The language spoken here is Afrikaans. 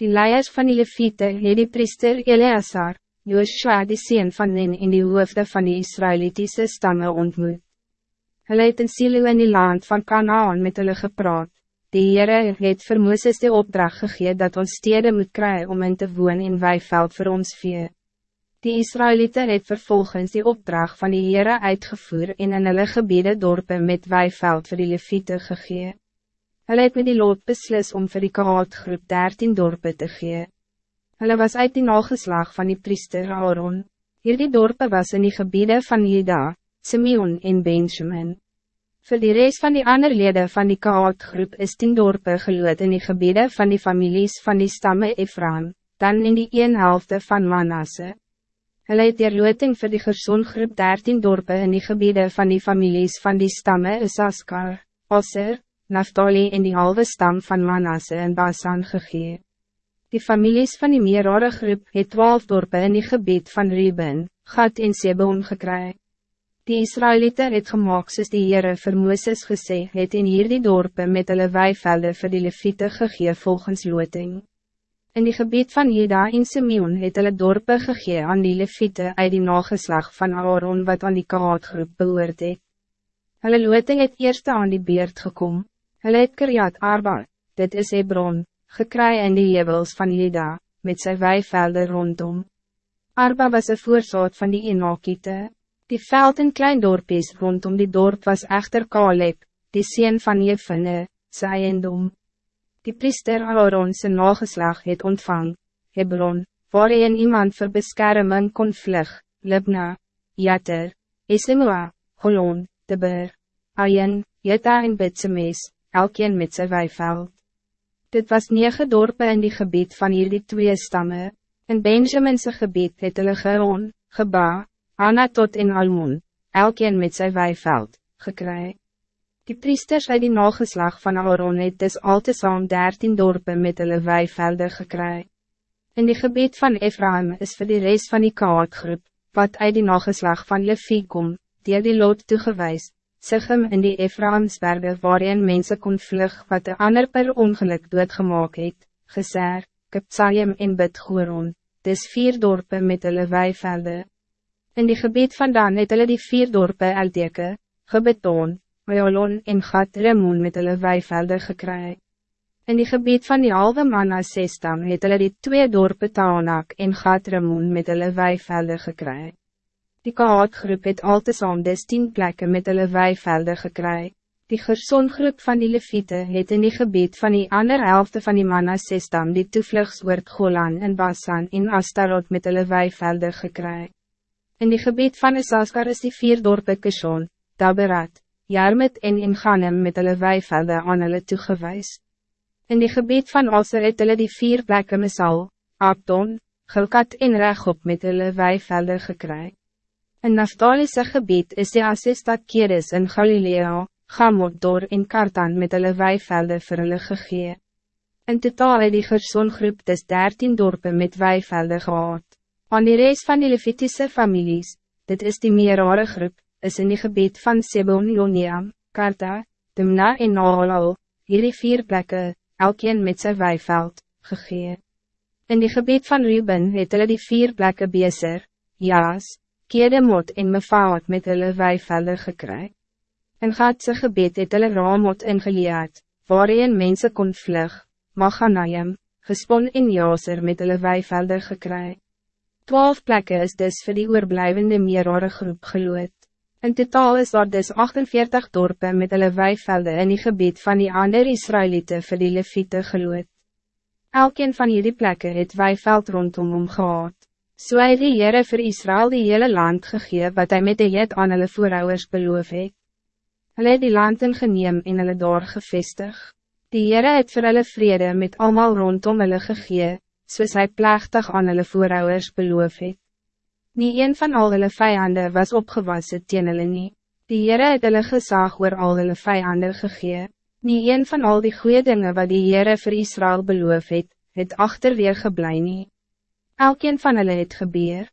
Die leiers van die leviete het die priester Eleazar, Joshua die sien van Nen in die hoofde van die Israëlitische stammen ontmoet. Hulle het in Silo in die land van Canaan met hulle gepraat. Die Heere het vir Mooses die opdracht gegee dat ons stede moet krijgen om in te woon in weiveld voor ons vee. Die Israëlieten het vervolgens die opdracht van die Heere uitgevoer en in hulle gebiede dorpen met weiveld vir die leviete gegee. Hulle het met die lot beslis om vir die kaatgroep 13 dorpen te gee. Hulle was uit die nageslag van die priester Aaron. Hierdie dorpen was in die gebieden van Juda, Simeon en Benjamin. Voor die rest van die andere leden van die kaatgroep is 10 dorpen geloot in die gebieden van die families van die stammen Ephraim, dan in die een helft van Manasse. Hulle het die looting vir die gersongroep 13 dorpen in die gebieden van die families van die stammen Isaskar, Osser, Naftali en die halve stam van Manasse en Basan gegee. Die families van die meerare groep het twaalf dorpen in die gebied van Ruben, Gad en Sebon gekry. Die Israëlieten het gemaakt soos die Heere vir Mooses gesê het in hierdie dorpen met hulle weivelde vir die leviete gegee volgens loting. In die gebied van Jeda en Simeon het hulle dorpen gegee aan die leviete uit die nageslag van Aaron wat aan die kaatgroep behoort het. Hulle loting het eerste aan die beurt gekomen. Hulle het Kiriat Arba, dit is Hebron, gekry in die jebels van Jeda, met sy weivelde rondom. Arba was een voorsoort van die Enokiete. Die veld en klein dorpies rondom die dorp was echter Kaleb, die sien van Jefine, sy eiendom. Die priester Aaron sy nageslag het ontvang, Hebron, waarin iemand voor beskerming kon vlug, Libna, Jater, Esimua, Holon, Teber, Ayen, Jeta en Bitsemes, elkeen met zijn weiveld. Dit was negen dorpen in die gebied van hierdie twee stammen. In Benjaminse gebied het hulle Geron, Geba, Anatot en Almon, elkeen met zijn weiveld, gekry. Die priesters uit die nageslag van Aaron het dus al te saam dertien dorpen met hulle weivelde gekry. In die gebied van Ephraim is voor die rest van die kaartgroep, wat uit die nageslag van Levi kom, die die lood toegewijs, Sichem in die Ephraimsberge waarin mensen kon vlug wat de ander per ongeluk doodgemaak het, Geser, Kipsayim en Bidgoron, dis vier dorpen met hulle weivelde. In die gebied vandaan het hulle die vier dorpen Eldeke, Gebeton, Meolon en Gat Remon met hulle weivelde gekry. In die gebied van die halve manna sestam het hulle die twee dorpen Taanak en Gat Remon met hulle weivelde gekry. Die kaatgroep het al te saam des tien plekken met hulle weivelde gekry. Die gersongroep van die leviete het in die gebied van die ander helfte van die mannasestam die toevlugswoord Golan en Basan en Astarot met hulle weivelde gekry. In die gebied van Isaskar is die vier dorpe Kishon, Daberat, Jarmet en Inganem met hulle weivelde aan hulle toegewys. In die gebied van Aser het hulle die vier plekken Mesal, Abdon, Gilkat en Rechop met hulle weivelde gekry. In Naftalische gebied is die Assistad Keres in Galilea, Gamotdor en Kartan met hulle weivelde vir hulle gegee. In totaal het die gersongroep dus 13 dorpen met weivelde gehad. Aan die reis van die Levitische families, dit is die meerare groep, is in die gebied van Sebon Joneam, Karta, Timna en Nahalal, hierdie vier plekken, elkeen met zijn weiveld, gegee. In die gebied van Ruben het hulle die vier plekken Beser, Jaas, Kedemot en Mefaat met hulle weivelde gekry. In Gatse gebied het hulle Ramot ingeleid, waarin mensen kon vlug, Machanayim, gespon en Jaser met hulle weivelde gekry. Twaalf plekken is dus voor die oorblijvende meerare groep geloot. In totaal is daar dus 48 dorpen met hulle weivelde in die gebied van die andere Israëlieten vir die Leviete geloot. Elkeen van jullie plekken het weiveld rondom hom gehad. So hy die Heere vir Israël die hele land gegee wat hij met de jet aan hulle voorouders beloof het. Hulle het die land ingeneem en hulle daar gevestig. Die Heere het vir hulle vrede met allemaal rondom hulle gegee, soos hy plechtig aan hulle voorouders beloof het. Nie een van al hulle vijanden was opgewassen teen hulle nie. Die Heere het hulle gesaag oor al hulle vijanden gegee. Nie een van al die goede dingen wat die Heere vir Israël beloof het, het achterweer geblei nie. Elkeen van hulle het gebeur.